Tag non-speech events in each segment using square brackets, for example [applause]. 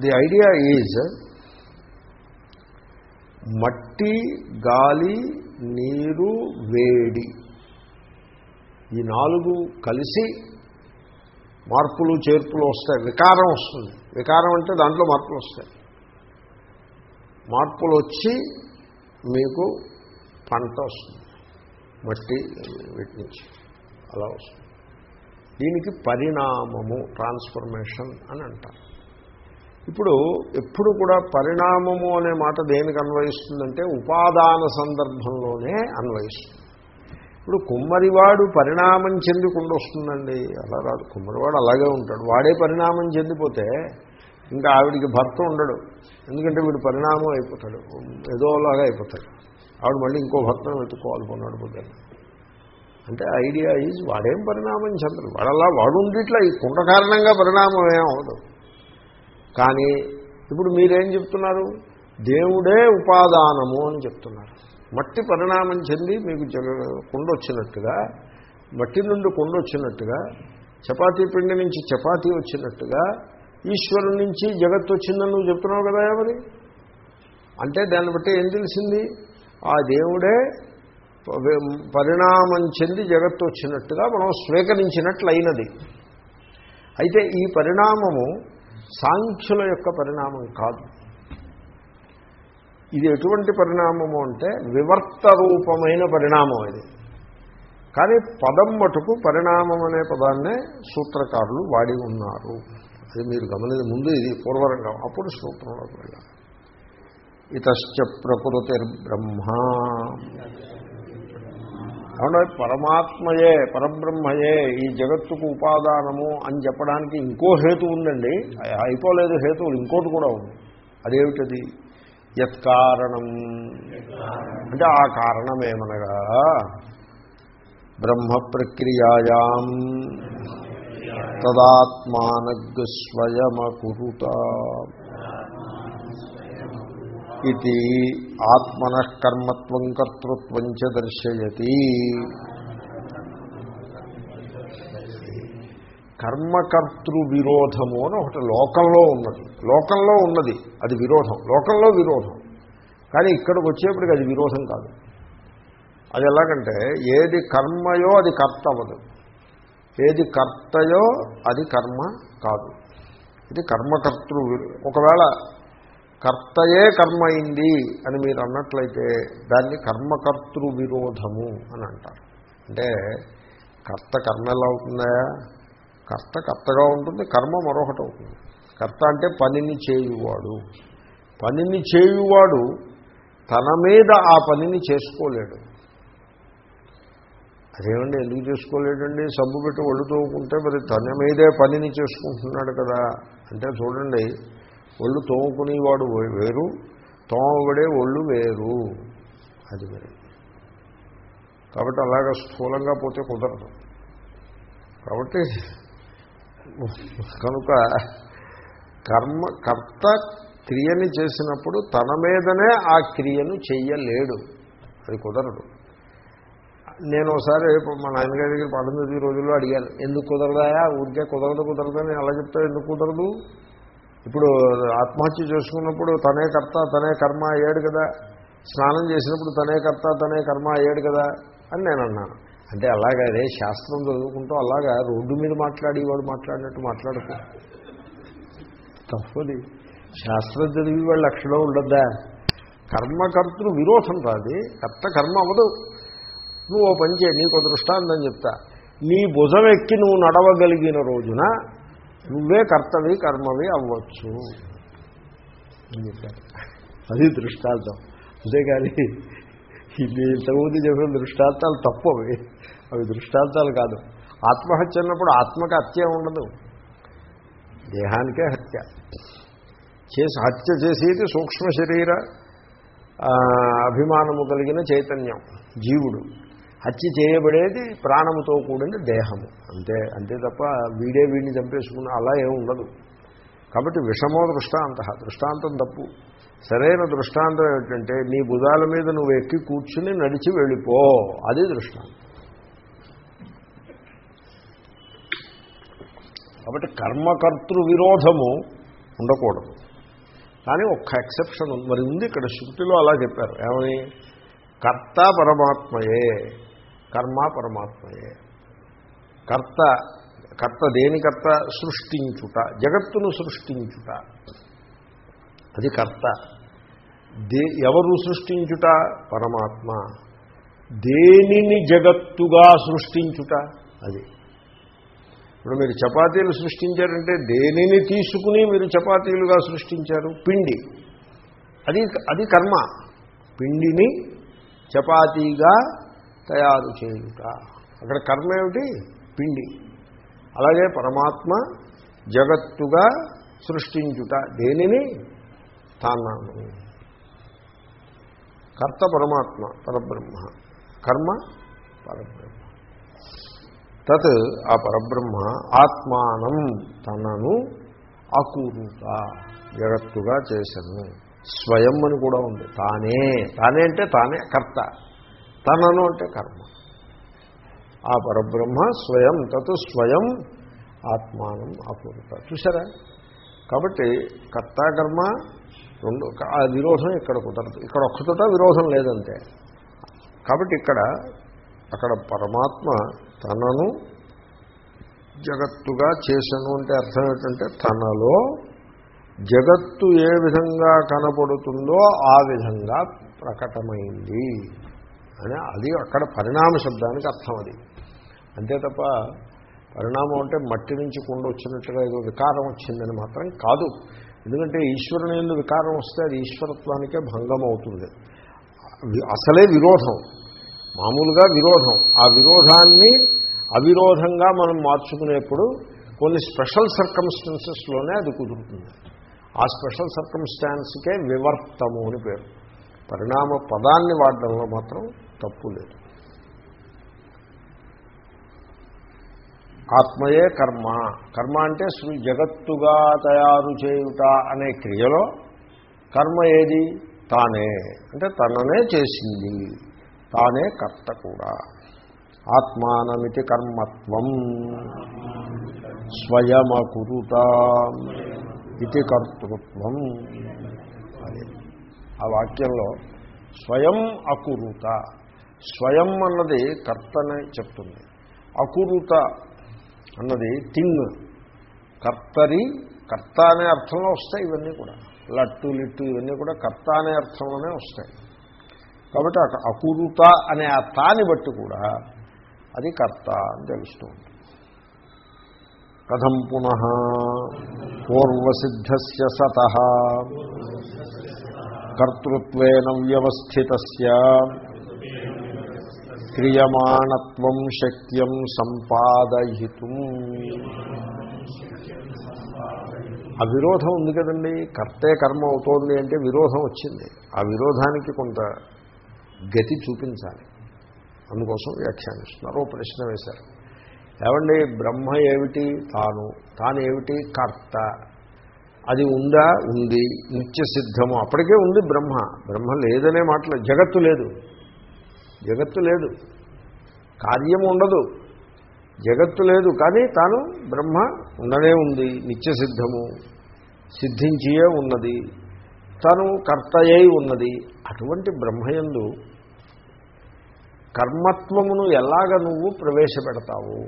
The idea is మట్టి గాలి నీరు వేడి ఈ నాలుగు కలిసి మార్పులు చేర్పులు వస్తాయి. వికారం వస్తుంది. వికారం అంటే దాంట్లో మార్పులు వస్తాయి. మార్పులు వచ్చి మీకు పంట వస్తుంది. మట్టి వీటి నుంచి అలా వస్తుంది. దీనికి పరిణామము ట్రాన్స్ఫర్మేషన్ అని అంటారు. ఇప్పుడు ఎప్పుడు కూడా పరిణామము అనే మాట దేనికి అన్వయిస్తుందంటే ఉపాదాన సందర్భంలోనే అన్వయిస్తుంది. ఇప్పుడు కుమ్మరివాడు పరిణామం చెందికుండా వస్తుందండి అలా రాదు. కుమ్మరివాడు అలాగే ఉంటాడు. వాడే పరిణామం చెందిపోతే ఇంకా ఆవిడికి భర్త ఉండడు. ఎందుకంటే వీడు పరిణామం అయిపోతాడు. ఏదోలాగా అయిపోతాడు. ఆవిడ మళ్ళీ ఇంకో భర్తను వెతుక్కోవాలి కొన్నాడు పొద్దున్న. అంటే ఐడియా ఈజ్ వాడేం పరిణామం చెందడు వాడలా వాడు ఉండిట్లా ఈ కుండ కారణంగా పరిణామం ఏమవుతుంది అవ్వదు. కానీ ఇప్పుడు మీరేం చెప్తున్నారు? దేవుడే ఉపాదానము అని చెప్తున్నారు. మట్టి పరిణామం చెంది మీకు జగ కుండ వచ్చినట్టుగా మట్టి నుండి కుండ వచ్చినట్టుగా చపాతీ పిండి నుంచి చపాతీ వచ్చినట్టుగా ఈశ్వరుడి నుంచి జగత్తు వచ్చిందని నువ్వు చెప్తున్నావు కదా మరి అంటే దాన్ని బట్టి ఏం తెలిసింది? ఆ దేవుడే పరిణామం చెంది జగత్తు వచ్చినట్టుగా మనం స్వీకరించినట్లయినది. అయితే ఈ పరిణామము సాంఖ్యుల యొక్క పరిణామం కాదు. ఇది ఎటువంటి పరిణామము అంటే వివర్త రూపమైన పరిణామం ఇది. కానీ పదం మటుకు పరిణామం అనే పదాన్నే సూత్రకారులు వాడి ఉన్నారు. అది మీరు గమనించే ముందు ఇది పూర్వరంగం. అప్పుడు సూత్రంలోకి వెళ్ళాలి. ఇతశ్చ ప్రకృతిర్బ్రహ్మ. ఏమంటే పరమాత్మయే పరబ్రహ్మయే ఈ జగత్తుకు ఉపాదానము అని చెప్పడానికి ఇంకో హేతు ఉందండి. అయిపోలేదు హేతువులు ఇంకోటి కూడా ఉంది. అదేమిటది? యత్కారణం. అంటే ఆ కారణమేమనగా బ్రహ్మ ప్రక్రియాయాం తదాత్మానగ్ స్వయమకురుత ఇది ఆత్మన కర్మత్వం కర్తృత్వం చ దర్శయతి కర్మకర్తృ విరోధము అని ఒకటి లోకంలో ఉన్నది. లోకంలో ఉన్నది అది విరోధం. లోకంలో విరోధం. కానీ ఇక్కడికి వచ్చేప్పటికి అది విరోధం కాదు. అది ఎలాగంటే ఏది కర్మయో అది కర్త అవ్వదు. ఏది కర్తయో అది కర్మ కాదు. ఇది కర్మకర్తృ ఒకవేళ కర్తయే కర్మ అయింది అని మీరు అన్నట్లయితే దాన్ని కర్మకర్తృ విరోధము అని అంటారు. అంటే కర్త కర్మ ఎలా అవుతుందా కర్త కర్తగా ఉంటుంది కర్మ మరొకటి అవుతుంది. కర్త అంటే పనిని చేయువాడు. పనిని చేయువాడు తన మీద ఆ పనిని చేసుకోలేడు. అదేమండి ఎందుకు చేసుకోలేడండి? సబ్బు పెట్టి ఒళ్ళు ఉంటే మరి తన మీదే పనిని చేసుకుంటున్నాడు కదా. అంటే చూడండి ఒళ్ళు తోముకునేవాడు వేరు తోమబడే ఒళ్ళు వేరు. అది వేరు. కాబట్టి అలాగ స్థూలంగా పోతే కుదరదు. కాబట్టి కనుక కర్మ కర్త క్రియని చేసినప్పుడు తన మీదనే ఆ క్రియను చెయ్యలేడు. అది కుదరదు. నేను ఒకసారి మా నాన్నగారి దగ్గర పంతొమ్మిది రోజుల్లో అడిగాను ఎందుకు కుదరదాయా? ఊరికే కుదరదు కుదరదు అని. అలా చెప్తా ఎందుకు కుదరదు? ఇప్పుడు ఆత్మహత్య చేసుకున్నప్పుడు తనే కర్త తనే కర్మ అయ్యాడు కదా. స్నానం చేసినప్పుడు తనే కర్త తనే కర్మ అయ్యాడు కదా అని నేను అన్నాను. అంటే అలాగా అదే శాస్త్రం చదువుకుంటూ అలాగా రోడ్డు మీద మాట్లాడేవాడు మాట్లాడినట్టు మాట్లాడుకో. తప్పది. శాస్త్రం చదివి వాళ్ళ లక్షణం ఉండద్దా? కర్మకర్తృ విరోధం రాది. కర్త కర్మ అవ్వదు. నువ్వు ఓ పని చేయి నీకు దృష్టాంతం చెప్తా. నీ భుజం ఎక్కి నువ్వు నడవగలిగిన రోజున నువ్వే కర్తవి కర్మవి అవ్వచ్చు. అని చెప్పారు. అది దృష్టాంతం. అంతేకాని ఇది ఇంతకుముందు చెప్పిన దృష్టాంతాలు తప్పు అవి అవి దృష్టాంతాలు కాదు. ఆత్మహత్య అన్నప్పుడు ఆత్మకి హత్య ఉండదు. దేహానికే హత్య. చేసి హత్య చేసేది సూక్ష్మ శరీర అభిమానము కలిగిన చైతన్యం జీవుడు. హత్య చేయబడేది ప్రాణముతో కూడిన దేహము. అంతే అంతే తప్ప వీడే వీడిని చంపేసుకున్న అలా ఏమి ఉండదు. కాబట్టి విషమో దృష్టాంత. దృష్టాంతం తప్పు. సరైన దృష్టాంతం ఏమిటంటే నీ భుజాల మీద నువ్వు ఎక్కి కూర్చుని నడిచి వెళ్ళిపో. అది దృష్టాంతం. కాబట్టి కర్మకర్తృ విరోధము ఉండకూడదు. కానీ ఒక్క ఎక్సెప్షన్ ఉంది. మరి ఉంది ఇక్కడ శృతిలో అలా చెప్పారు. ఏమని? కర్త పరమాత్మయే. కర్మ పరమాత్మయే. కర్త కర్త దేని కర్త? సృష్టించుట జగత్తును సృష్టించుట. అది కర్త. దే ఎవరు సృష్టించుట? పరమాత్మ. దేనిని జగత్తుగా సృష్టించుట? అది. ఇప్పుడు మీరు చపాతీలు సృష్టించారంటే దేనిని తీసుకుని మీరు చపాతీలుగా సృష్టించారు? పిండి. అది అది కర్మ. పిండిని చపాతీగా తయారు చేయుట. అక్కడ కర్మ ఏమిటి? పిండి. అలాగే పరమాత్మ జగత్తుగా సృష్టించుట. దేనిని? తాన్నాను. కర్త పరమాత్మ పరబ్రహ్మ. కర్మ పరబ్రహ్మ. తత్ ఆ పరబ్రహ్మ ఆత్మానం తనను అకూరుత జగత్తుగా చేశను స్వయం అని కూడా ఉంది. తానే. తానే అంటే తానే కర్త. తనను అంటే కర్మ. ఆ పరబ్రహ్మ స్వయం తత్ స్వయం ఆత్మానం అపూర్త. చూసారా కాబట్టి కర్త కర్మ రెండు ఆ విరోధం ఇక్కడ కుదరదు. ఇక్కడ ఒక్కతోట విరోధం లేదంతే. కాబట్టి ఇక్కడ అక్కడ పరమాత్మ తనను జగత్తుగా చేశను అంటే అర్థం ఏంటంటే తనలో జగత్తు ఏ విధంగా కనపడుతుందో ఆ విధంగా ప్రకటమైంది. అని అది అక్కడ పరిణామ శబ్దానికి అర్థం అది. అంతే తప్ప పరిణామం అంటే మట్టి నుంచి కుండ వచ్చినట్టుగా ఏదో వికారం వచ్చిందని మాత్రం కాదు. ఎందుకంటే ఈశ్వరుని ఎందు వికారం వస్తే అది ఈశ్వరత్వానికే భంగం అవుతుంది అసలే విరోధం. మామూలుగా విరోధం. ఆ విరోధాన్ని అవిరోధంగా మనం మార్చుకునేప్పుడు కొన్ని స్పెషల్ సర్కమ్స్టాన్సెస్లోనే అది కుదురుతుంది. ఆ స్పెషల్ సర్కమ్స్టాన్స్కే వివర్తము అని పేరు. పరిణామ పదాన్ని వాడడంలో మాత్రం తప్పు లేదు. ఆత్మయే కర్మ. కర్మ అంటే జగత్తుగా తయారు చేయుట అనే క్రియలో కర్మ ఏది? తానే. అంటే తననే చేసింది. తానే కర్త కూడా. ఆత్మానమితి కర్మత్వం. స్వయమకురుత ఇది కర్తృత్వం. అదే. ఆ వాక్యంలో స్వయం అకురుత స్వయం అన్నది కర్తనే చెప్తుంది. అకురుత అన్నది థింగ్ కర్తరి కర్త అనే అర్థంలో వస్తాయి ఇవన్నీ కూడా. లట్టు లిట్టు ఇవన్నీ కూడా కర్త అనే అర్థంలోనే వస్తాయి. కాబట్టి అకురుత అనే ఆ తాని బట్టి కూడా అది కర్త అని తెలుస్తూ ఉంటుంది. కథం పునః పూర్వసిద్ధస్ సత. కర్తృత్వేన వ్యవస్థిత క్రియమాణత్వం శక్యం సంపాదయితుం. ఆ విరోధం ఉంది కదండి. కర్తే కర్మ అవుతోంది అంటే విరోధం వచ్చింది. ఆ విరోధానికి కొంత గతి చూపించాలి. అందుకోసం వ్యాఖ్యానిస్తున్నారు ఓ ప్రశ్న వేశారు. ఏమండి బ్రహ్మ ఏమిటి? తాను. తాను ఏమిటి? కర్త. అది ఉందా? ఉంది. నిత్య సిద్ధము. అప్పటికే ఉంది బ్రహ్మ. బ్రహ్మ లేదనే మాటలు. జగత్తు లేదు. జగత్తు లేదు. కార్యము ఉండదు. జగత్తు లేదు కానీ తాను బ్రహ్మ ఉండనే ఉంది నిత్య సిద్ధము సిద్ధించియే ఉన్నది తను కర్తయ్యై ఉన్నది. అటువంటి బ్రహ్మయందు కర్మత్వమును ఎలాగ నువ్వు ప్రవేశపెడతావు?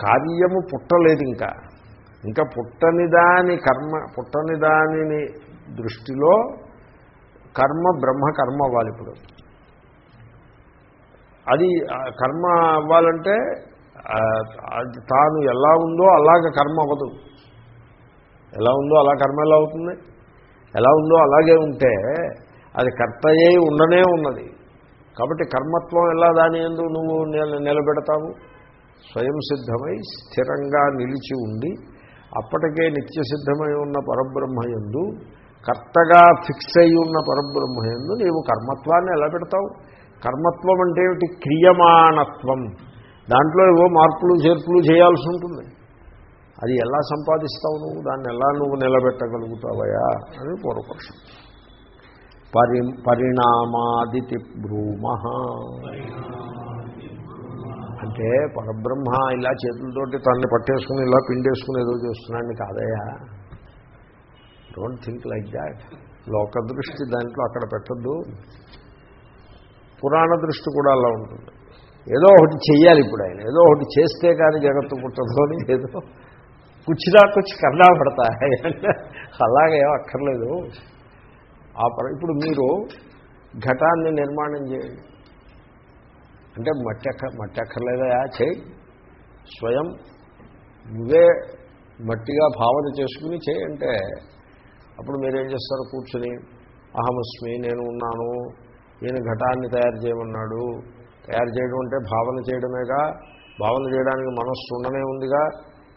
కార్యము పుట్టలేదు ఇంకా ఇంకా పుట్టనిదాని కర్మ పుట్టనిదానిని దృష్టిలో కర్మ బ్రహ్మ కర్మ అవ్వాలి ఇప్పుడు. అది కర్మ అవ్వాలంటే తాను ఎలా ఉందో అలాగ కర్మ అవ్వదు. ఎలా ఉందో అలా కర్మ ఎలా అవుతుంది? ఎలా ఉందో అలాగే ఉంటే అది కర్తయ్యే ఉండనే ఉన్నది. కాబట్టి కర్మత్వం ఎలా దాని ఎందు నువ్వు నిలబెడతావు? స్వయం సిద్ధమై స్థిరంగా నిలిచి ఉండి అప్పటికే నిత్య సిద్ధమై ఉన్న పరబ్రహ్మయందు కర్తగా ఫిక్స్ అయి ఉన్న పరబ్రహ్మయందు నీవు కర్మత్వాన్ని ఎలా పెడతావు? కర్మత్వం అంటే ఏమిటి? క్రియమాణత్వం. దాంట్లో ఏవో మార్పులు చేర్పులు చేయాల్సి ఉంటుంది. అది ఎలా సంపాదిస్తావు నువ్వు? దాన్ని ఎలా నువ్వు నిలబెట్టగలుగుతావయా అని పూర్వపక్షం. పరి పరిణామాదితి భ్రూమ. అంటే పరబ్రహ్మ ఇలా చేతులతోటి తనని పట్టేసుకుని ఇలా పిండేసుకుని ఏదో చేస్తున్నాడని కాదయా డోంట్ థింక్ లైక్ దాట్ లోక దృష్టి దాంట్లో అక్కడ పెట్టద్దు. పురాణ దృష్టి కూడా అలా ఉంటుంది. ఏదో ఒకటి చెయ్యాలి ఇప్పుడు ఆయన. ఏదో ఒకటి చేస్తే కానీ జగత్తు పుట్టదు అని ఏదో. కుచ్చినా కుచ్చి కన్నా పడతా. అలాగే అక్కర్లేదు. ఆ పర ఇప్పుడు మీరు ఘటాన్ని నిర్మాణం చేయండి. అంటే మట్టి అక్క మట్టి అక్కర్లేదా చేయి. స్వయం నువ్వే మట్టిగా భావన చేసుకుని చేయంటే అప్పుడు మీరేం చేస్తారు? కూర్చుని అహమస్మి నేను ఉన్నాను. నేను ఘటాన్ని తయారు చేయమన్నాడు. తయారు చేయడం అంటే భావన చేయడమేగా? భావన చేయడానికి మనస్సు ఉండనే ఉందిగా?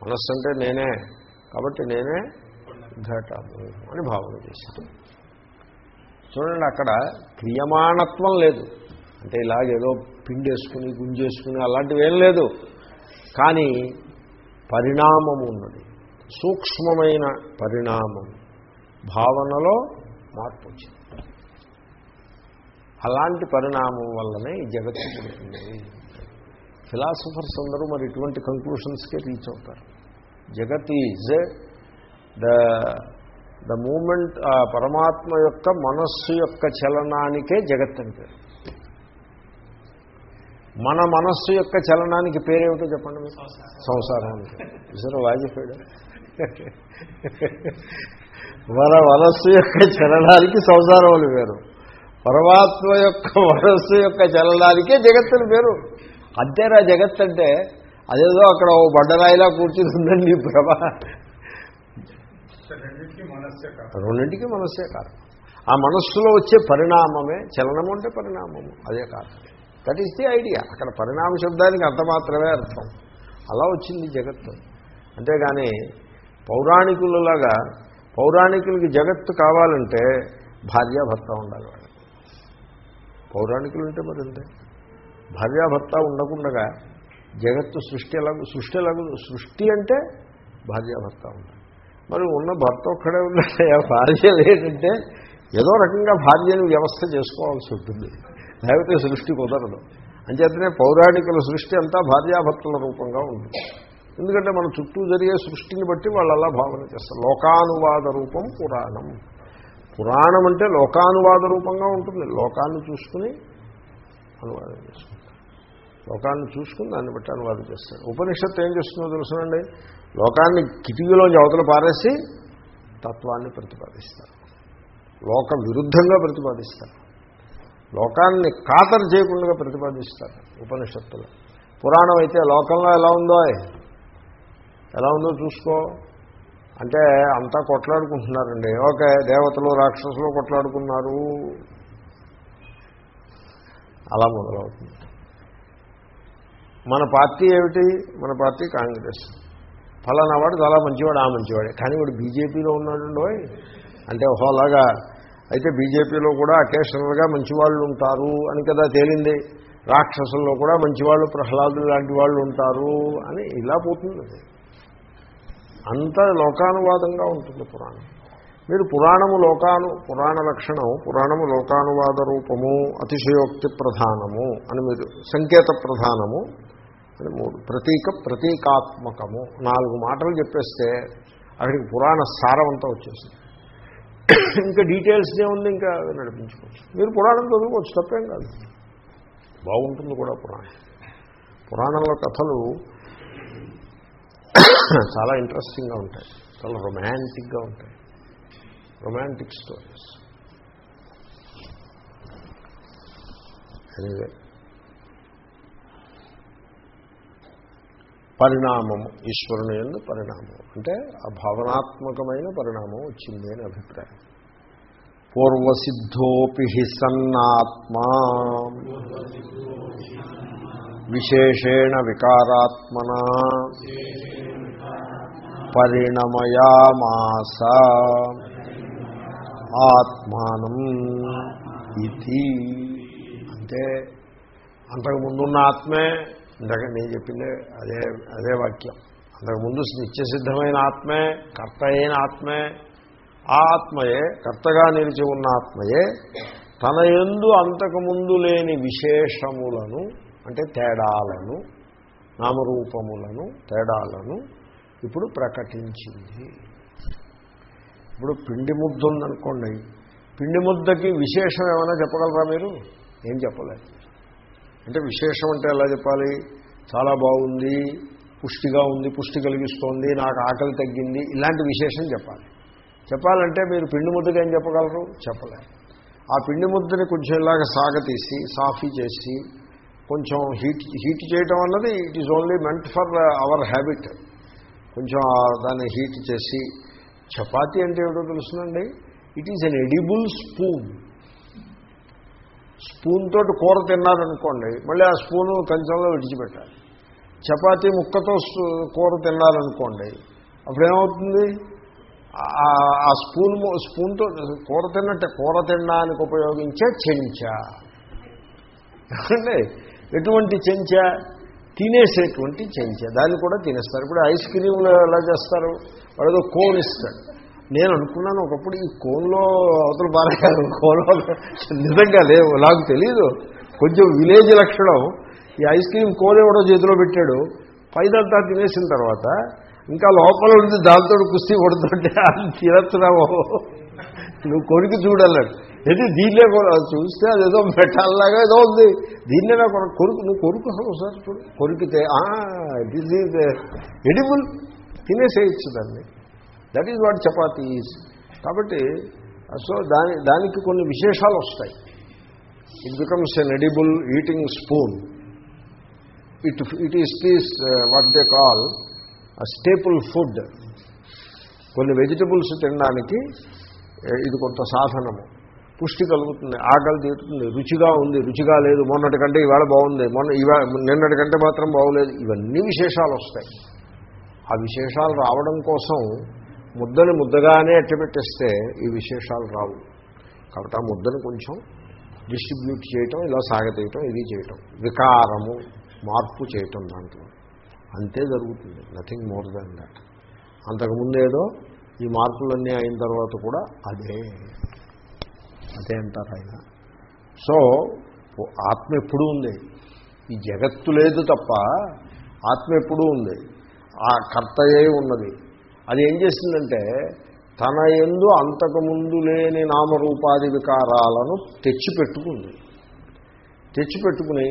మనస్సు అంటే నేనే. కాబట్టి నేనే ఘటము అని భావన చేశాను చూడండి అక్కడ క్రియమాణత్వం లేదు. అంటే ఇలాగేదో పిండేసుకుని గుంజేసుకుని అలాంటివి ఏం లేదు. కానీ పరిణామం ఉన్నది. సూక్ష్మమైన పరిణామం భావనలో మార్పు వచ్చింది అలాంటి పరిణామం వల్లనే ఈ జగత్తు పుడుతుంది. ఫిలాసఫర్స్ అందరూ మరి ఇటువంటి కంక్లూషన్స్కే రీచ్ అవుతారు. జగత్ ఈజ్ ద ద మూమెంట్ పరమాత్మ యొక్క మనస్సు యొక్క చలనానికే జగత్ అని పేరు. మన మనస్సు యొక్క చలనానికి పేరేమిటో చెప్పండి సంసారానికి. ఇసరు వాజిపోయాడు [laughs] మన మనస్సు యొక్క చలనానికి సంసారం అని పేరు పరమాత్మ యొక్క మనస్సు యొక్క చలనానికే జగత్తుని పేరు అంతేరా జగత్ అంటే అదేదో అక్కడ ఓ బండరాయిలా కూర్చుని ఉందండి నీ ప్రభ. రెండింటికి మనస్సే కారణం ఆ మనస్సులో వచ్చే పరిణామమే చలనము అంటే పరిణామము. అదే కారణం దట్ ఈస్ ది ఐడియా అక్కడ పరిణామ శబ్దానికి అంత మాత్రమే అర్థం. అలా వచ్చింది జగత్తు. అంతేగాని పౌరాణికులలాగా పౌరాణికులకి జగత్తు కావాలంటే భార్యాభర్త ఉండాలి వాళ్ళకి. పౌరాణికులు అంటే మరి అంతే. భార్యాభర్త ఉండకుండా జగత్తు సృష్టి ఎలాగ సృష్టి ఎలాగ సృష్టి అంటే భార్యాభర్త ఉండాలి. మరి ఉన్న భర్త ఒక్కడే ఉండాలి భార్య లేదంటే ఏదో రకంగా భార్యను వ్యవస్థ చేసుకోవాల్సి ఉంటుంది. లేకపోతే సృష్టి కుదరదు. అంచేతనే పౌరాణికుల సృష్టి అంతా భార్యాభర్తల రూపంగా ఉంటుంది. ఎందుకంటే మన చుట్టూ జరిగే సృష్టిని బట్టి వాళ్ళు అలా భావన చేస్తారు. లోకానువాద రూపం పురాణం. పురాణం అంటే లోకానువాద రూపంగా ఉంటుంది. లోకాన్ని చూసుకుని అనువాదం చేసుకుంటారు. లోకాన్ని చూసుకుని దాన్ని బట్టి అనువాదం చేస్తాడు ఉపనిషత్తు ఏం చేస్తుందో తెలుసునండి? లోకాన్ని కిటికీలోంచి అవతల పారేసి తత్వాన్ని ప్రతిపాదిస్తారు. లోక విరుద్ధంగా ప్రతిపాదిస్తారు. లోకాన్ని ఖాతరు చేయకుండా ప్రతిపాదిస్తారు ఉపనిషత్తులు. పురాణం అయితే లోకంలో ఎలా ఉందో ఎలా ఉందో చూసుకో. అంటే అంతా కొట్లాడుకుంటున్నారండి. ఓకే దేవతలు రాక్షసులు కొట్లాడుకున్నారు. అలా మొదలవుతుంది. మన పార్టీ ఏమిటి? మన పార్టీ కాంగ్రెస్. ఫలానా వాడు చాలా మంచివాడు ఆ మంచివాడే. కానీ వాడు బీజేపీలో ఉన్నాడు అంటే ఓహోలాగా. అయితే బీజేపీలో కూడా అకేషనల్గా మంచివాళ్ళు ఉంటారు అని కదా తేలింది. రాక్షసుల్లో కూడా మంచివాళ్ళు ప్రహ్లాదులు లాంటి వాళ్ళు ఉంటారు అని ఇలా పోతుంది. అంత లోకానువాదంగా ఉంటుంది పురాణం. మీరు పురాణము లోకాను పురాణ లక్షణం పురాణము లోకానువాద రూపము అతిశయోక్తి ప్రధానము అని మీరు సంకేత ప్రధానము అని మూడు ప్రతీక ప్రతీకాత్మకము నాలుగు మాటలు చెప్పేస్తే అక్కడికి పురాణ సారం అంతా వచ్చేసింది ఇంకా డీటెయిల్స్ ఏముంది ఇంకా నడిపించుకోవచ్చు. మీరు పురాణం చదువుకోవచ్చు తప్పేం కాదు. బాగుంటుంది కూడా పురాణం. పురాణంలో కథలు చాలా ఇంట్రెస్టింగ్గా ఉంటాయి. చాలా రొమాంటిక్గా ఉంటాయి. రొమాంటిక్ స్టోరీస్ ఎనివే పరిణామము ఈశ్వరుని ఎందు పరిణామం అంటే ఆ భావనాత్మకమైన పరిణామం వచ్చింది అని అభిప్రాయం. పూర్వసిద్ధోపి సన్నాత్మా. విశేషేణ వికారాత్మన. పరిణమయామాస. ఆత్మానం ఇది అంటే అంతకు ముందున్న ఆత్మే ఇందాక నేను చెప్పిందే అదే అదే వాక్యం. అంతకుముందు నిత్యసిద్ధమైన ఆత్మే కర్త అయిన ఆత్మే ఆ ఆత్మయే కర్తగా నిలిచి ఉన్న ఆత్మయే తన ఎందు అంతకుముందు లేని విశేషములను అంటే తేడాలను నామరూపములను తేడాలను ఇప్పుడు ప్రకటించింది. ఇప్పుడు పిండి ముద్ద ఉందనుకోండి పిండి ముద్దకి విశేషం ఏమైనా చెప్పగలరా మీరు? ఏం చెప్పలేదు. అంటే విశేషం అంటే ఎలా చెప్పాలి? చాలా బాగుంది పుష్టిగా ఉంది పుష్టి కలిగిస్తోంది నాకు ఆకలి తగ్గింది ఇలాంటి విశేషం చెప్పాలి. చెప్పాలంటే మీరు పిండి ముద్దగా ఏం చెప్పగలరు? చెప్పలేరు ఆ పిండి ముద్దని కొంచెం ఇలాగ సాగతీసి సాఫీ చేసి కొంచెం హీట్ హీట్ చేయటం అన్నది it is only meant for our habit కొంచెం దాన్ని హీట్ చేసి చపాతీ అంటే ఏమిటో తెలుసునండి? It is an edible spoon spoon తోటి కూర తిన్నారనుకోండి మళ్ళీ ఆ స్పూను కంచంలో విడిచిపెట్టాలి. చపాతీ ముక్కతో కూర తిన్నారనుకోండి అప్పుడేమవుతుంది? ఆ స్పూన్ స్పూన్తో కూర తిన్నట్టే కూర తినడానికి ఉపయోగించే చెంచా. అంటే ఎటువంటి చెంచా? తినేసేటువంటి చెంచా. దాన్ని కూడా తినేస్తారు. ఇప్పుడు ఐస్ క్రీమ్లు ఎలా చేస్తారు? వాడు కోన్ ఇస్తాడు. నేను అనుకున్నాను ఒకప్పుడు ఈ కోన్లో అవతల పారేయాలి కోన్లో నిజంగా లేవు. నాకు తెలీదు. కొంచెం విలేజ్ లక్షణం. ఈ ఐస్ క్రీమ్ కోన్ ఎవడో చేతిలో పెట్టాడు. పైదంతా తినేసిన తర్వాత ఇంకా లోపల ఉంది దాంతో కుస్తీ కొడుతుంటే అది తినచ్చున్నావు నువ్వు కొరికి చూడలేదు ఏది దీన్నే చూస్తే అదేదో మెటాల్లాగా ఏదో ఉంది. దీన్నే నా కొరకు కొరుకు నువ్వు కొరుకు ఒకసారి చూడు. కొరికితే దిస్ ఈజ్ ఎడిబుల్ తినేసేయచ్చు దాన్ని. That is what chapati is కాబట్టి సో దాని దానికి కొన్ని విశేషాలు వస్తాయి. It becomes an edible eating spoon it it is this what they call staple food కొన్ని వెజిటబుల్స్ తినడానికి uh, ఇది కొంత సాధనము. పుష్టి కలుగుతుంది ఆకలి తీరుతుంది రుచిగా ఉంది రుచిగా లేదు మొన్నటి కంటే ఇవాళ బాగుంది మొన్న ఇవాళ నిన్నటి కంటే మాత్రం బాగోలేదు ఇవన్నీ విశేషాలు వస్తాయి. ఆ విశేషాలు రావడం కోసం ముద్దని ముద్దగానే అట్టబెట్టేస్తే ఈ విశేషాలు రావు. కాబట్టి ఆ ముద్దని కొంచెం డిస్ట్రిబ్యూట్ చేయటం ఇలా సాగతీయటం ఇది చేయటం వికారము మార్పు చేయటం దాంట్లో. అంతే జరుగుతుంది నథింగ్ మోర్ దాన్ దాట్ అంతకుముందేదో ఈ మార్పులన్నీ అయిన తర్వాత కూడా అదే. అదే అంటారు ఆయన. సో ఆత్మ ఎప్పుడూ ఉంది. ఈ జగత్తు లేదు తప్ప ఆత్మ ఎప్పుడూ ఉంది. ఆ కర్తయే ఉన్నది. అది ఏం చేసిందంటే తన ఎందు అంతకుముందు లేని నామరూపాది వికారాలను తెచ్చిపెట్టుకుంది. తెచ్చిపెట్టుకుని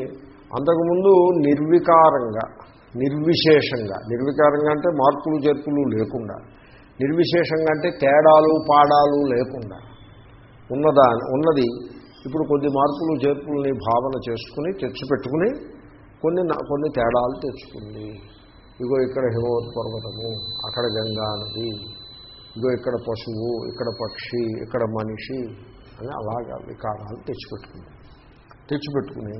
అంతకుముందు నిర్వికారంగా నిర్విశేషంగా నిర్వికారంగా అంటే మార్పులు చేర్పులు లేకుండా నిర్విశేషంగా అంటే తేడాలు పాడాలు లేకుండా ఉన్నదా ఉన్నది. ఇప్పుడు కొద్ది మార్పులు చేర్పుల్ని భావన చేసుకుని తెచ్చిపెట్టుకుని కొన్ని కొన్ని తేడాలు తెచ్చుకుంది. ఇగో ఇక్కడ హిమవత్ పర్వతము అక్కడ గంగా నది ఇగో ఇక్కడ పశువు ఇక్కడ పక్షి ఇక్కడ మనిషి అని అలాగా వికారాలు తెచ్చిపెట్టుకుంది. తెచ్చిపెట్టుకుని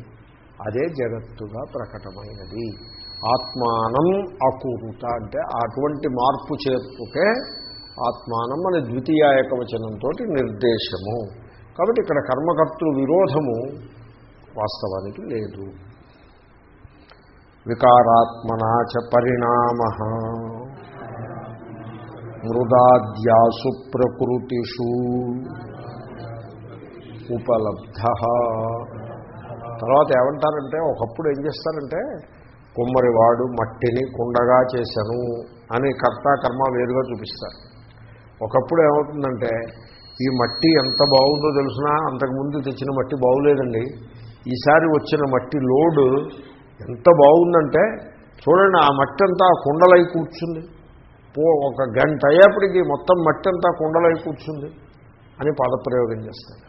అదే జగత్తుగా ప్రకటమైనది. ఆత్మానం అకూరుత అంటే అటువంటి మార్పు చేర్పుకే ఆత్మానం అనే ద్వితీయ ఏకవచనంతో నిర్దేశము. కాబట్టి ఇక్కడ కర్మకర్తృ విరోధము వాస్తవానికి లేదు. వికారాత్మనా చ పరిణామ. మృదాద్యాసు ప్రకృతిషు ఉపలబ్ధ. తర్వాత ఏమంటారంటే ఒకప్పుడు ఏం చేస్తారంటే కుమ్మరివాడు మట్టిని కుండగా చేశాను అని కర్త కర్మ వేరుగా చూపిస్తారు. ఒకప్పుడు ఏమవుతుందంటే ఈ మట్టి ఎంత బాగుందో తెలిసినా? అంతకుముందు తెచ్చిన మట్టి బాగులేదండి. ఈసారి వచ్చిన మట్టి లోడు ఎంత బాగుందంటే చూడండి ఆ మట్టి అంతా కుండలై కూర్చుంది. పో ఒక గంట అయ్యేప్పటికీ మొత్తం మట్టి అంతా కుండలై కూర్చుంది అని పదప్రయోగం చేస్తాడు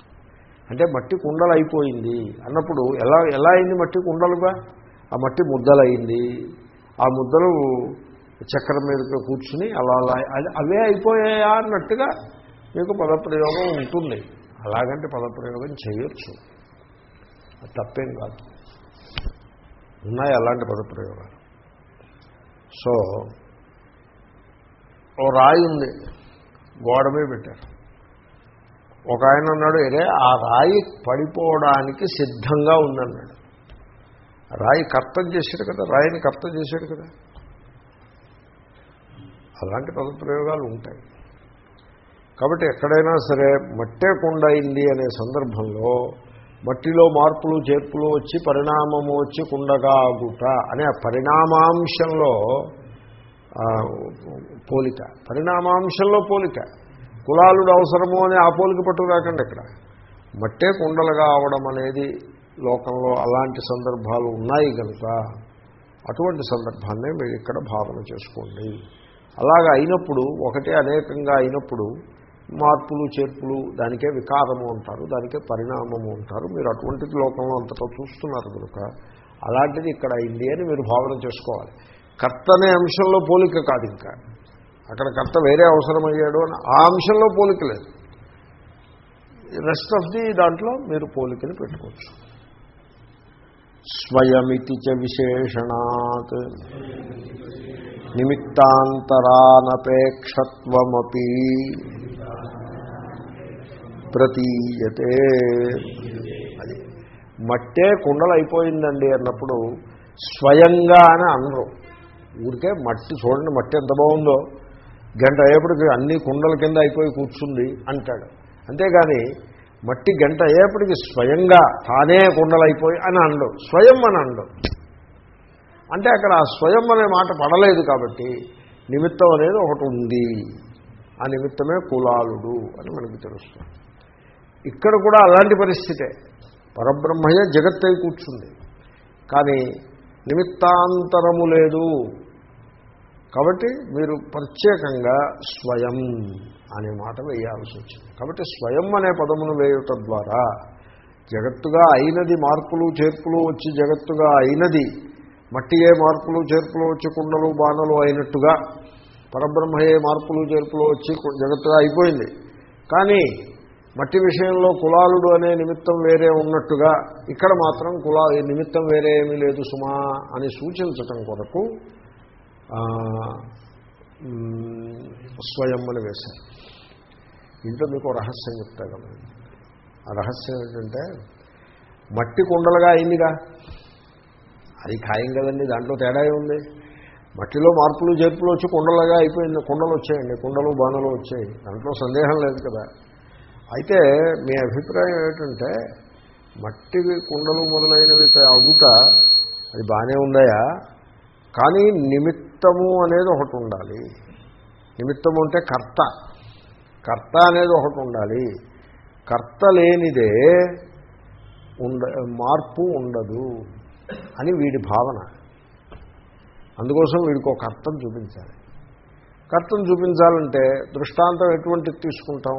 అంటే మట్టి కుండలు అయిపోయింది అన్నప్పుడు ఎలా ఎలా అయింది మట్టి కుండలుగా? ఆ మట్టి ముద్దలైంది ఆ ముద్దలు చక్రం మీద కూర్చుని అలా అలా అవే అయిపోయాయా అన్నట్టుగా మీకు పదప్రయోగం ఉంటుంది. అలాగంటే పదప్రయోగం చేయొచ్చు. తప్పేం కాదు. ఉన్నాయి అలాంటి పదప్రయోగాలు. సో ఓ రాయి ఉంది గోడ మీద పెట్టారు. ఒక ఆయన అన్నాడు అరే ఆ రాయి పడిపోవడానికి సిద్ధంగా ఉందన్నాడు. రాయి కర్తం చేశాడు కదా రాయిని కర్తం చేశాడు కదా. అలాంటి పదప్రయోగాలు ఉంటాయి. కాబట్టి ఎక్కడైనా సరే మట్టే కొండ అయింది అనే సందర్భంలో మట్టిలో మార్పులు చేర్పులు వచ్చి పరిణామము వచ్చి కుండగా ఆగుట అనే ఆ పరిణామాంశంలో పోలిక. పరిణామాంశంలో పోలిక. కులాలుడు అవసరము అని ఆ పోలిక పట్టుకురాకండి ఇక్కడ. మట్టే కుండలుగా అవడం అనేది లోకంలో అలాంటి సందర్భాలు ఉన్నాయి కనుక అటువంటి సందర్భాన్నే మీరు ఇక్కడ భావన చేసుకోండి. అలాగా అయినప్పుడు ఒకటే అనేకంగా అయినప్పుడు మార్పులు చేర్పులు దానికే వికారము అంటారు దానికే పరిణామము అంటారు. మీరు అటువంటి లోకంలో అంతటా చూస్తున్నారు కనుక అలాంటిది ఇక్కడ అయింది అని మీరు భావన చేసుకోవాలి. కర్త అనే అంశంలో పోలిక కాదు ఇంకా. అక్కడ కర్త వేరే అవసరమయ్యాడు అని ఆ అంశంలో పోలిక లేదు. రెస్ట్ ఆఫ్ ది దాంట్లో మీరు పోలికని పెట్టుకోవచ్చు. స్వయమితి చ విశేషణాత్. నిమిత్తాంతరానపేక్షత్వమపి ప్రతీయతే. అది మట్టే కుండలు అయిపోయిందండి అన్నప్పుడు స్వయంగా అని అనరు. ఊరికే మట్టి చూడండి మట్టి ఎంత బాగుందో. గంట అయ్యేప్పటికి అన్ని కుండల కింద అయిపోయి కూర్చుంది అంటాడు. అంతేగాని మట్టి గంట అయ్యేప్పటికి స్వయంగా తానే కుండలైపోయి అని అండు. స్వయం అని అండు. అంటే అక్కడ ఆ స్వయం అనే మాట పడలేదు కాబట్టి నిమిత్తం అనేది ఒకటి ఉంది. ఆ నిమిత్తమే కులాలుడు అని మనకి తెలుస్తుంది. ఇక్కడ కూడా అలాంటి పరిస్థితే. పరబ్రహ్మయ్య జగత్తై కూర్చుంది. కానీ నిమిత్తాంతరము లేదు. కాబట్టి మీరు ప్రత్యేకంగా స్వయం అనే మాట వేయాల్సి వచ్చింది. కాబట్టి స్వయం అనే పదమును వేయుట ద్వారా జగత్తుగా అయినది మార్పులు చేర్పులు వచ్చి జగత్తుగా అయినది మట్టియే మార్పులు చేర్పులు వచ్చి కుండలు బాణలు అయినట్టుగా పరబ్రహ్మయే మార్పులు చేర్పులు వచ్చి జగత్తుగా అయిపోయింది. కానీ మట్టి విషయంలో కులాలుడు అనే నిమిత్తం వేరే ఉన్నట్టుగా ఇక్కడ మాత్రం కులా నిమిత్తం వేరే ఏమీ లేదు సుమా అని సూచించటం కొరకు స్వయం అని వేశారు. ఇంట్లో మీకు రహస్యం చెప్తా కదా. ఆ రహస్యం ఏంటంటే మట్టి కుండలుగా అయిందిగా. అది ఖాయం కదండి దాంట్లో తేడా ఉంది మట్టిలో మార్పులు చేర్పులు వచ్చి కుండలుగా అయిపోయింది కుండలు వచ్చాయండి కుండలు బాణలు వచ్చాయి. దాంట్లో సందేహం లేదు కదా. అయితే మీ అభిప్రాయం ఏంటంటే మట్టి కుండలు మొదలైనవి అగుట అది బాగానే ఉందాయా? కానీ నిమిత్తము అనేది ఒకటి ఉండాలి. నిమిత్తము అంటే కర్త. కర్త అనేది ఒకటి ఉండాలి. కర్త లేనిదే ఉండ మార్పు ఉండదు అని వీడి భావన. అందుకోసం వీడికి ఒక కర్తను చూపించాలి. కర్తను చూపించాలంటే దృష్టాంతం ఎటువంటిది తీసుకుంటాం?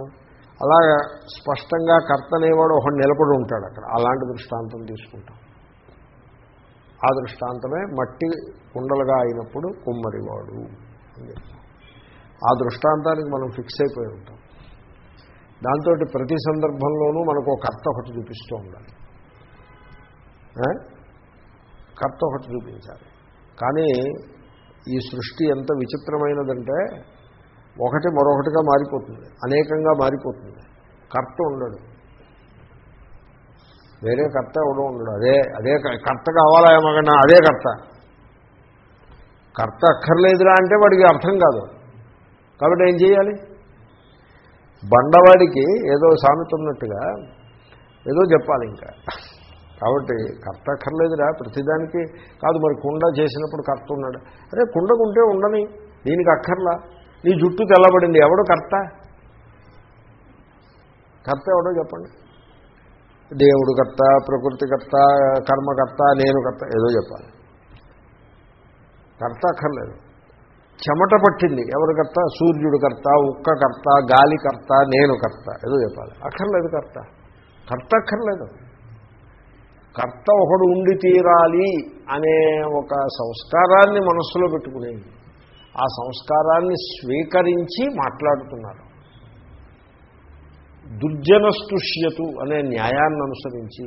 అలాగా స్పష్టంగా కర్త అనేవాడు ఒక నిలబడి ఉంటాడు అక్కడ. అలాంటి దృష్టాంతం తీసుకుంటాం. ఆ దృష్టాంతమే మట్టి కుండలుగా అయినప్పుడు కుమ్మరివాడు అని ఆ దృష్టాంతానికి మనం ఫిక్స్ అయిపోయి ఉంటాం. దాంతో ప్రతి సందర్భంలోనూ మనకు ఒక కర్త ఒకటి చూపిస్తూ ఉండాలి. కర్త ఒకటి చూపించాలి. కానీ ఈ సృష్టి ఎంత విచిత్రమైనదంటే ఒకటి మరొకటిగా మారిపోతుంది. అనేకంగా మారిపోతుంది. కర్త ఉండడు. వేరే కర్త ఎవడో ఉండడు. అదే అదే కర్త కావాలా ఏమగన్నా అదే కర్త. కర్త అక్కర్లేదురా అంటే వాడికి అర్థం కాదు. కాబట్టి ఏం చేయాలి? బండవాడికి ఏదో సామెత ఉన్నట్టుగా ఏదో చెప్పాలి ఇంకా. కాబట్టి కర్త అక్కర్లేదురా ప్రతిదానికి కాదు మరి కుండ చేసినప్పుడు కర్త ఉన్నాడు. అరే కుండకుంటే ఉండని దీనికి అక్కర్లా? నీ జుట్టు తెల్లబడింది ఎవడు కర్త? కర్త ఎవడో చెప్పండి. దేవుడు కర్త ప్రకృతికర్త కర్మకర్త నేను కర్త ఏదో చెప్పాలి. కర్త అక్కర్లేదు. చెమట పట్టింది. ఎవరు కర్త? సూర్యుడు కర్త ఉక్క కర్త గాలి కర్త నేను కర్త ఏదో చెప్పాలి. అక్కర్లేదు కర్త. కర్త అక్కర్లేదు. కర్త ఒకడు ఉండి తీరాలి అనే ఒక సంస్కారాన్ని మనస్సులో పెట్టుకుని ఆ సంస్కారాన్ని స్వీకరించి మాట్లాడుతున్నారు. దుర్జనస్తుష్యతు అనే న్యాయాన్ని అనుసరించి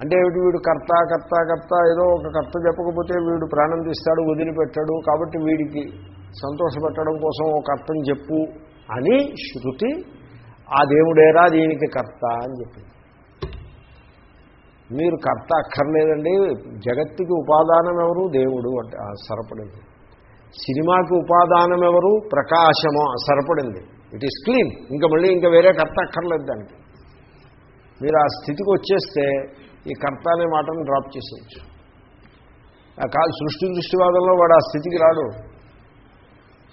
అంటే ఏమిటి? వీడు కర్త కర్త కర్త ఏదో ఒక కర్త చెప్పకపోతే వీడు ప్రాణం తీస్తాడు వదిలిపెట్టాడు కాబట్టి వీడికి సంతోషపెట్టడం కోసం ఒక కర్తని చెప్పు అని శృతి ఆ దేవుడేరా దీనికి కర్త అని చెప్పింది. మీరు కర్త అక్కర్లేదండి జగత్తుకి ఉపాదానం ఎవరు దేవుడు అంటే సరపడింది. సినిమాకి ఉపాదానం ఎవరు ప్రకాశమో సరపడింది. ఇట్ ఈస్ క్లీన్ ఇంకా మళ్ళీ ఇంకా వేరే కర్త అక్కర్లేదు దానికి. మీరు ఆ స్థితికి వచ్చేస్తే ఈ కర్త అనే మాటను డ్రాప్ చేసేయచ్చు. ఆ కాదు సృష్టి దృష్టివాదంలో వాడు ఆ స్థితికి రాడు.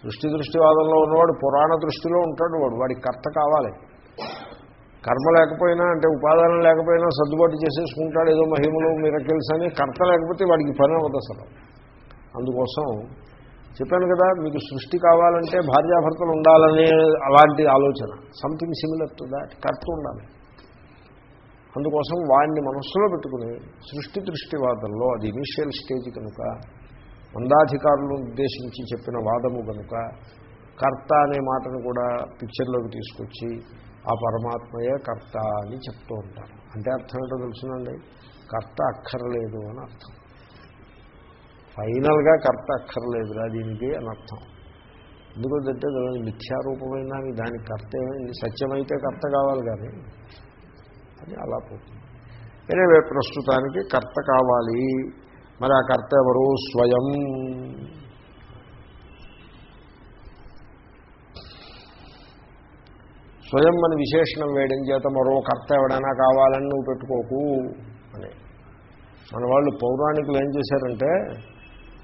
సృష్టి దృష్టివాదంలో ఉన్నవాడు పురాణ దృష్టిలో ఉంటాడు వాడు. వాడికి కర్త కావాలి. కర్మ లేకపోయినా అంటే ఉపాదానం లేకపోయినా సర్దుబాటు చేసేసుకుంటాడు ఏదో మహిమలు మిరకిల్స్ అని కర్త లేకపోతే వాడికి పని అవ్వదు అసలు. అందుకోసం చెప్పాను కదా మీకు సృష్టి కావాలంటే భార్యాభర్తలు ఉండాలనే అలాంటి ఆలోచన. సంథింగ్ సిమిలర్ టు దాట్ కర్త ఉండాలి. అందుకోసం వాడిని మనస్సులో పెట్టుకుని సృష్టి దృష్టివాదంలో అది ఇనిషియల్ స్టేజ్ కనుక మందాధికారులను ఉద్దేశించి చెప్పిన వాదము కనుక కర్త అనే మాటను కూడా పిక్చర్లోకి తీసుకొచ్చి ఆ పరమాత్మయే కర్త అని చెప్తూ ఉంటారు. అంటే అర్థం ఏంటో తెలుసునండి? కర్త అక్కర్లేదు అని అర్థం. ఫైనల్గా కర్త అక్కర్లేదురా దీనికి అని అర్థం. ఎందుకంటే దాని మిథ్యారూపమైన దానికి కర్త ఏమైంది సత్యమైతే కర్త కావాలి కానీ అది అలా పోతుంది. ఎనివే ప్రస్తుతానికి కర్త కావాలి. మరి ఆ కర్త ఎవరు? స్వయం. స్వయం అని విశేషణం వేయడం చేత మరో కర్త ఎవడైనా కావాలని నువ్వు పెట్టుకోకు అని. మన వాళ్ళు పౌరాణికులు ఏం చేశారంటే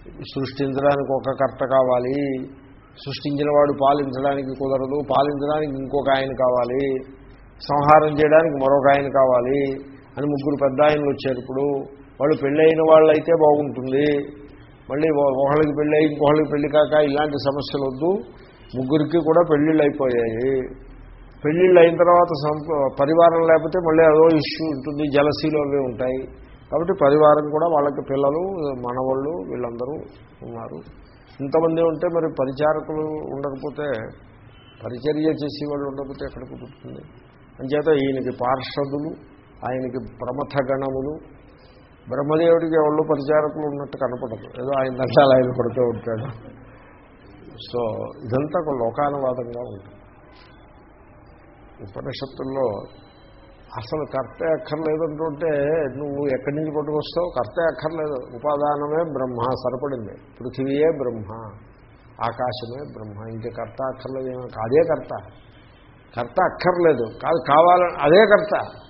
సృష్టించడానికి ఒక కర్త కావాలి. సృష్టించిన వాడు పాలించడానికి కుదరదు. పాలించడానికి ఇంకొక ఆయన కావాలి. సంహారం చేయడానికి మరొక ఆయన కావాలి అని ముగ్గురు పెద్ద ఆయనలు వచ్చారు ఇప్పుడు. వాళ్ళు పెళ్ళైన వాళ్ళు అయితే బాగుంటుంది. మళ్ళీ ఒకళ్ళకి పెళ్ళి ఇంకొకళ్ళకి పెళ్ళి కాక ఇలాంటి సమస్యలు వద్దు. ముగ్గురికి కూడా పెళ్ళిళ్ళు అయిపోయాయి. పెళ్ళిళ్ళు అయిన తర్వాత పరివారం లేకపోతే మళ్ళీ అదో ఇష్యూ ఉంటుంది. జలసీలు అవి ఉంటాయి. కాబట్టి పరివారం కూడా వాళ్ళకి పిల్లలు మనవాళ్ళు వీళ్ళందరూ ఉన్నారు. ఇంతమంది ఉంటే మరి పరిచారకులు ఉండకపోతే పరిచర్య చేసేవాళ్ళు ఉండకపోతే ఎక్కడ కుదురుతుంది? అంచేత ఈయనకి పార్షదులు ఆయనకి ప్రమథ గణములు బ్రహ్మదేవుడికి ఎవరు పరిచారకులు ఉన్నట్టు కనపడదు. ఏదో ఆయన దశాలు ఆయన పడుతూ ఉంటాడు. సో ఇదంతా ఒక లోకానువాదంగా ఉంటుంది. ఉపనిషత్తుల్లో అసలు కర్త అక్కర్లేదంటుంటే నువ్వు ఎక్కడి నుంచి పట్టుకొస్తావు? కర్త అక్కర్లేదు. ఉపాదానమే బ్రహ్మ సరిపడింది. పృథివీయే బ్రహ్మ ఆకాశమే బ్రహ్మ. ఇంకా కర్త అక్కర్లేదు అదే కర్త. కర్త అక్కర్లేదు. కాదు కావాలని అదే కర్త.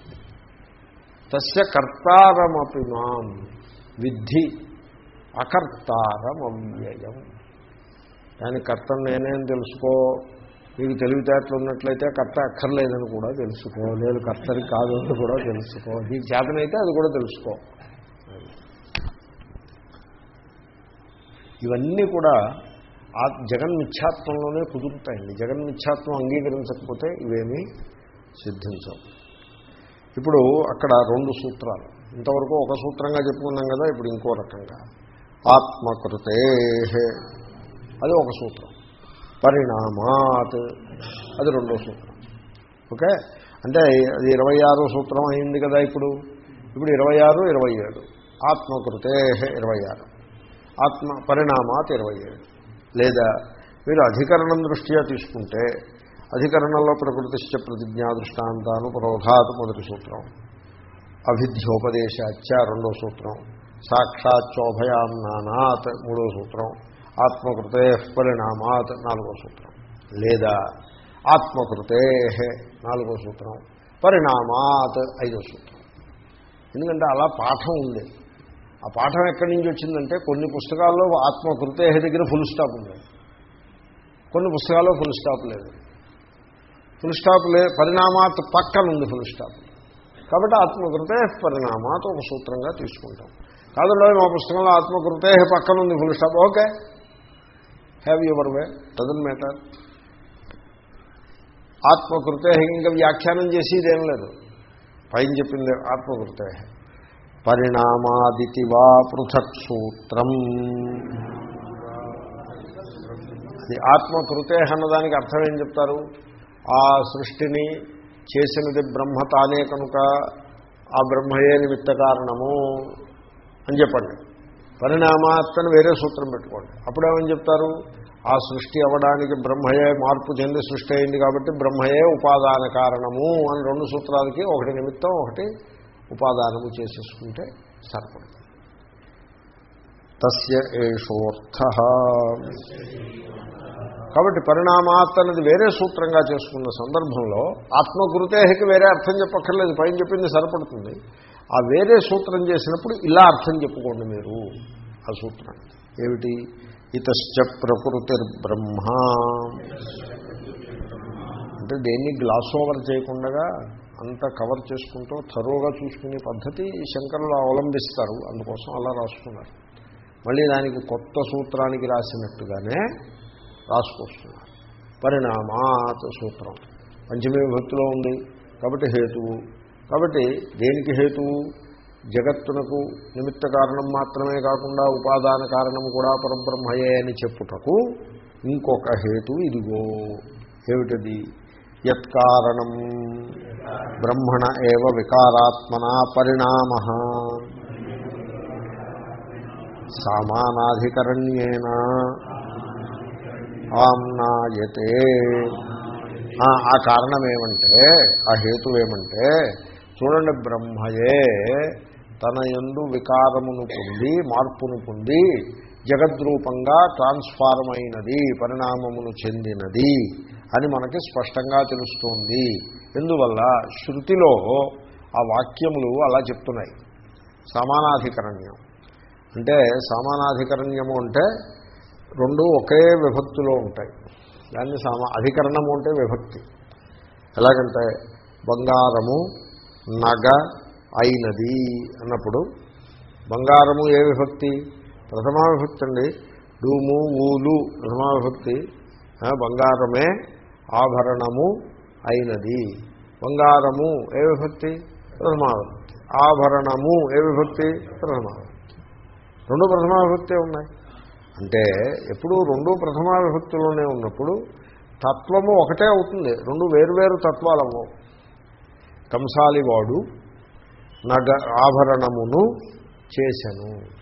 తస్య కర్తారమపి మాం. విద్ధి అకర్తారమవ్యయం. దాని కర్తం నేనేం తెలుసుకో? మీకు తెలివితేటలు ఉన్నట్లయితే కర్త అక్కర్లేదని కూడా తెలుసుకో. లేదు కర్తని కాదు అని కూడా తెలుసుకో. నీకు చేతనైతే అది కూడా తెలుసుకో. ఇవన్నీ కూడా ఆ జగన్మిథ్యాత్వంలోనే కుదురుతాయండి. జగన్మిథ్యాత్వం అంగీకరించకపోతే ఇవేమీ సిద్ధించవు. ఇప్పుడు అక్కడ రెండు సూత్రాలు. ఇంతవరకు ఒక సూత్రంగా చెప్పుకున్నాం కదా ఇప్పుడు ఇంకో రకంగా. ఆత్మకృతే అది ఒక సూత్రం. పరిణామాత్. అది రెండో సూత్రం. ఓకే? అంటే అది ఇరవై ఆరో సూత్రం అయింది కదా ఇప్పుడు. ఇప్పుడు ఇరవై ఆరు ఇరవై ఏడు. ఆత్మకృతే ఇరవై ఆరు. ఆత్మ పరిణామాత్ ఇరవై ఏడు. లేదా మీరు అధికరణం దృష్ట్యా తీసుకుంటే అధికరణంలో ప్రకృతిశ్చ ప్రతిజ్ఞా దృష్టాంతాను ప్రోధాత్ మొదటి సూత్రం. అభిధ్యోపదేశాచ రెండో సూత్రం. సాక్షాచ్చోభయాన్నానాత్ మూడో సూత్రం. ఆత్మకృతే పరిణామాత్ నాలుగో సూత్రం. లేదా ఆత్మకృతే నాలుగో సూత్రం పరిణామాత్ ఐదో సూత్రం. ఎందుకంటే అలా పాఠం ఉంది. ఆ పాఠం ఎక్కడి నుంచి వచ్చిందంటే కొన్ని పుస్తకాల్లో ఆత్మకృతే దగ్గర ఫుల్ స్టాప్ ఉంది. కొన్ని పుస్తకాల్లో ఫుల్ స్టాప్ లేదు. ఫుల్ స్టాప్ లే పరిణామాత్ పక్కన ఉంది ఫుల్ స్టాప్ కాబట్టి ఆత్మకృతే పరిణామాత్ ఒక సూత్రంగా తీసుకుంటాం. కాదు మా పుస్తకంలో ఆత్మకృతే పక్కన ఉంది full stop okay. Have your way doesn't matter ఆత్మకృతే ఇంకా వ్యాఖ్యానం చేసేదేం లేదు. పైన చెప్పింది ఆత్మకృతే పరిణామాదితి వా పృథక్ సూత్రం. అది ఆత్మకృతే అన్నదానికి అర్థం ఏం చెప్తారు? ఆ సృష్టిని చేసినది బ్రహ్మ తానే కనుక ఆ బ్రహ్మయే నిమిత్త కారణము అని చెప్పండి. పరిణామాత్తని వేరే సూత్రం పెట్టుకోండి. అప్పుడేమని చెప్తారు? ఆ సృష్టి అవ్వడానికి బ్రహ్మయే మార్పు చెంది సృష్టి అయింది కాబట్టి బ్రహ్మయే ఉపాదాన కారణము అని రెండు సూత్రాలకి ఒకటి నిమిత్తం ఒకటి ఉపాదానము చేసేసుకుంటే సరిపడుతుంది తస్య ఏషోర్థ. కాబట్టి పరిణామాత్ వేరే సూత్రంగా చేసుకున్న సందర్భంలో ఆత్మగురుతేహకి వేరే అర్థం చెప్పక్కర్లేదు. పైన చెప్పింది సరిపడుతుంది. ఆ వేరే సూత్రం చేసినప్పుడు ఇలా అర్థం చెప్పుకోండి మీరు ఆ సూత్రం. ఏమిటి? ఇతశ్చ ప్రకృతిర్బ్రహ్మ. అంటే దేన్ని గ్లాస్ ఓవర్ చేయకుండా అంతా కవర్ చేసుకుంటూ థరోగా చూసుకునే పద్ధతి శంకరులు అవలంబిస్తారు అందుకోసం అలా రాసుకున్నారు మళ్ళీ దానికి కొత్త సూత్రానికి రాసినట్టుగానే రాసుకొస్తున్నారు. పరిణామాత్ సూత్రం. పంచమీ విభక్తిలో ఉంది కాబట్టి హేతువు. కాబట్టి దేనికి హేతువు జగత్తునకు నిమిత్త కారణం మాత్రమే కాకుండా ఉపాదాన కారణం కూడా పరబ్రహ్మయే అని చెప్పుటకు ఇంకొక హేతు ఇదిగో. ఏమిటది? యత్కారణం. బ్రహ్మణ ఏవ వికారాత్మన పరిణామ. సామానాధికరణ్యేన. ఆమ్నాయతే ఆ కారణం ఏమంటే ఆ హేతు ఏమంటే చూడండి బ్రహ్మయే తన ఎందు వికారమును పొంది మార్పును పొంది జగద్రూపంగా ట్రాన్స్ఫార్మ్ అయినది పరిణామమును చెందినది అని మనకి స్పష్టంగా తెలుస్తోంది. ఎందువల్ల? శృతిలో ఆ వాక్యములు అలా చెప్తున్నాయి. సమానాధికరణ్యం. అంటే సమానాధికరణ్యము అంటే రెండు ఒకే విభక్తిలో ఉంటాయి. దాన్ని సమా అధికరణము అంటే విభక్తి. ఎలాగంటే బంగారము నగ అయినది అన్నప్పుడు బంగారము ఏ విభక్తి? ప్రథమా విభక్తి అండి. డూము ఊలు ప్రథమా విభక్తి. బంగారమే ఆభరణము అయినది బంగారము ఏ విభక్తి? ప్రథమా విభక్తి. ఆభరణము ఏ విభక్తి? ప్రథమా విభక్తి. రెండు ప్రథమా విభక్తే ఉన్నాయి. అంటే ఎప్పుడు రెండు ప్రథమా విభక్తిలోనే ఉన్నప్పుడు తత్వము ఒకటే అవుతుంది. రెండు వేరువేరు తత్వాలము. కంసాలివాడు నగ ఆభరణమును చేశను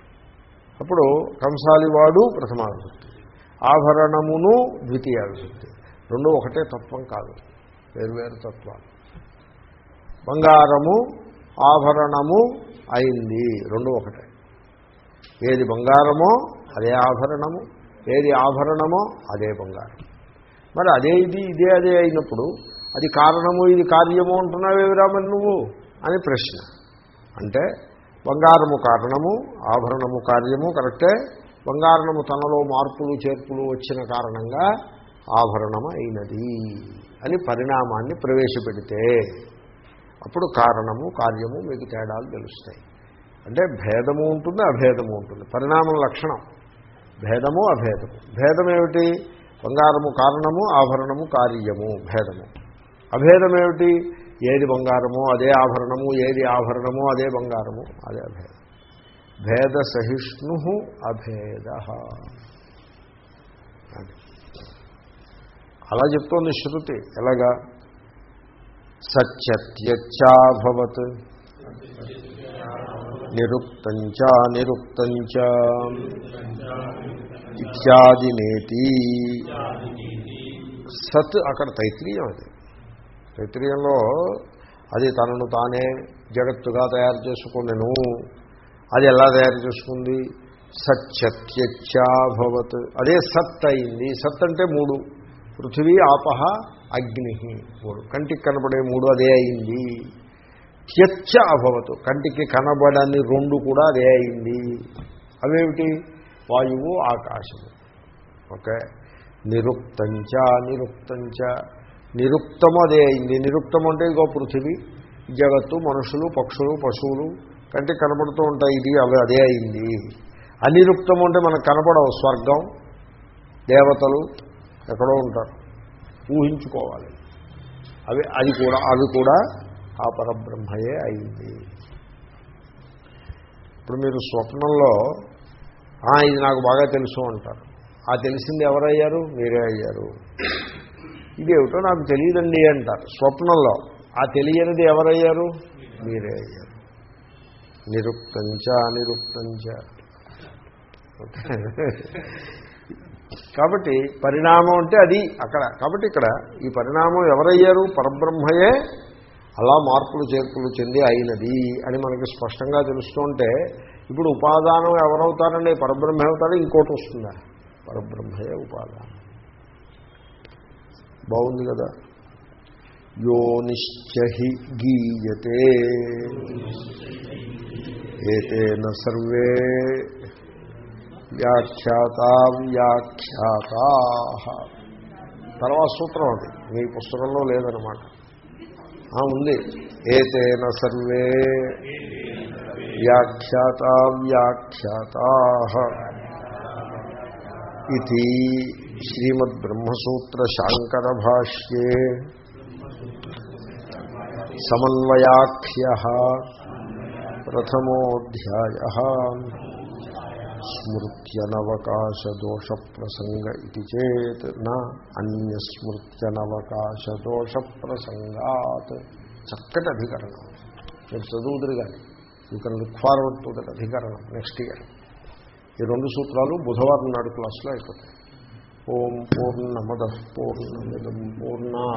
అప్పుడు కంసాలివాడు ప్రథమా విభక్తి ఆభరణమును ద్వితీయ విభక్తి రెండు ఒకటే తత్వం కాదు. వేరువేరు తత్వాలు. బంగారము ఆభరణము అయింది. రెండు ఒకటే. ఏది బంగారమో అదే ఆభరణము. ఏది ఆభరణమో అదే బంగారం. మరి అదే ఇది ఇదే అదే అయినప్పుడు అది కారణము ఇది కార్యము అంటున్నావేవిరా మరి నువ్వు? అని ప్రశ్న. అంటే బంగారము కారణము ఆభరణము కార్యము కరెక్టే? బంగారణము తనలో మార్పులు చేర్పులు వచ్చిన కారణంగా ఆభరణము అయినది అని పరిణామాన్ని ప్రవేశపెడితే అప్పుడు కారణము కార్యము మీకు తేడాలు తెలుస్తాయి. అంటే భేదము ఉంటుంది అభేదము ఉంటుంది. పరిణామం లక్షణం. భేదము అభేదము. భేదం ఏమిటి? బంగారము కారణము ఆభరణము కార్యము భేదము. అభేదం ఏమిటి ఏది బంగారము అదే ఆభరణము ఏది ఆభరణము అదే బంగారము అదే అభేదం. భేద సహిష్ణు అభేద అలా చెప్తోంది శృతి. ఎలాగా? సత్యత్యచ్చాభవత్. నిరుక్తంచ నిరుక్తంచ. ఇత్యాదినేతి సత్ అక్కడ తైత్రీయం అది. తైత్రీయంలో అది తనను తానే జగత్తుగా తయారు చేసుకునేను అది ఎలా తయారు చేసుకుంది? సత్యత్యచ్చాభవత్ అదే సత్ అయింది. సత్ అంటే మూడు. పృథివీ ఆపహ అగ్ని మూడు. కంటికి కనబడే మూడు అదే అయింది. త్యచ్చ అభవతు. కంటికి కనబడని రెండు కూడా అదే అయింది. అవేమిటి? వాయువు ఆకాశము. ఓకే. నిరుక్తంచ నిరుక్తంచ. నిరుక్తము అదే అయింది. నిరుక్తం అంటే ఇగో పృథివీ జగత్తు మనుషులు పక్షులు పశువులు కంటే కనబడుతూ ఉంటాయి. ఇది అవి అదే అయింది. అనిరుక్తం అంటే మనకు కనపడవు. స్వర్గం దేవతలు ఎక్కడో ఉంటారు. ఊహించుకోవాలి. అవి అది కూడా అవి కూడా ఆ పరబ్రహ్మయే అయింది. ఇప్పుడు మీరు స్వప్నంలో ఇది నాకు బాగా తెలుసు అంటారు. ఆ తెలిసింది ఎవరయ్యారు? మీరే అయ్యారు. ఇదేమిటో నాకు తెలియదండి అంటారు. స్వప్నంలో. ఆ తెలియనిది ఎవరయ్యారు? మీరే అయ్యారు. నిరుక్తంచ అనిరుక్తంచ. కాబట్టి పరిణామం అంటే అది అక్కడ. కాబట్టి ఇక్కడ ఈ పరిణామం ఎవరయ్యారు? పరబ్రహ్మయే అలా మార్పులు చేర్పులు చెంది అయినది అని మనకి స్పష్టంగా తెలుస్తుంటే ఇప్పుడు ఉపాదానం ఎవరవుతారండి? పరబ్రహ్మ అవుతారో ఇంకోటి వస్తుందా? పరబ్రహ్మయే ఉపాదానం. బాగుంది కదా? యో యోనిశ్చహి గీయతే. ఏతేన సర్వే వ్యాఖ్యాత వ్యాఖ్యాత. తర్వాత సూత్రం అది. మీ పుస్తకంలో లేదనమాట ఉంది. ఏతేన సర్వే వ్యాఖ్యాత వ్యాఖ్యాత. ఇది శ్రీమద్బ్రహ్మసూత్ర శాంకర భాష్యే సమన్వయాఖ్య ప్రథమోధ్యాయ స్మృత్యనవకాశదోష ప్రసంగ ఇది చేత్ నా అన్యస్మృత్యనవకాశదోష ప్రసంగాత్ చక్కటి అధికరణం మీరు చదువుదురు కానీ you can look forward to that అధికరణం నెక్స్ట్ ఇయర్. ఈ రెండు సూత్రాలు బుధవారం నాడు క్లాస్లో అయిపోతాయి. ఓం పూర్ణమద పూర్ణమిదం పూర్ణా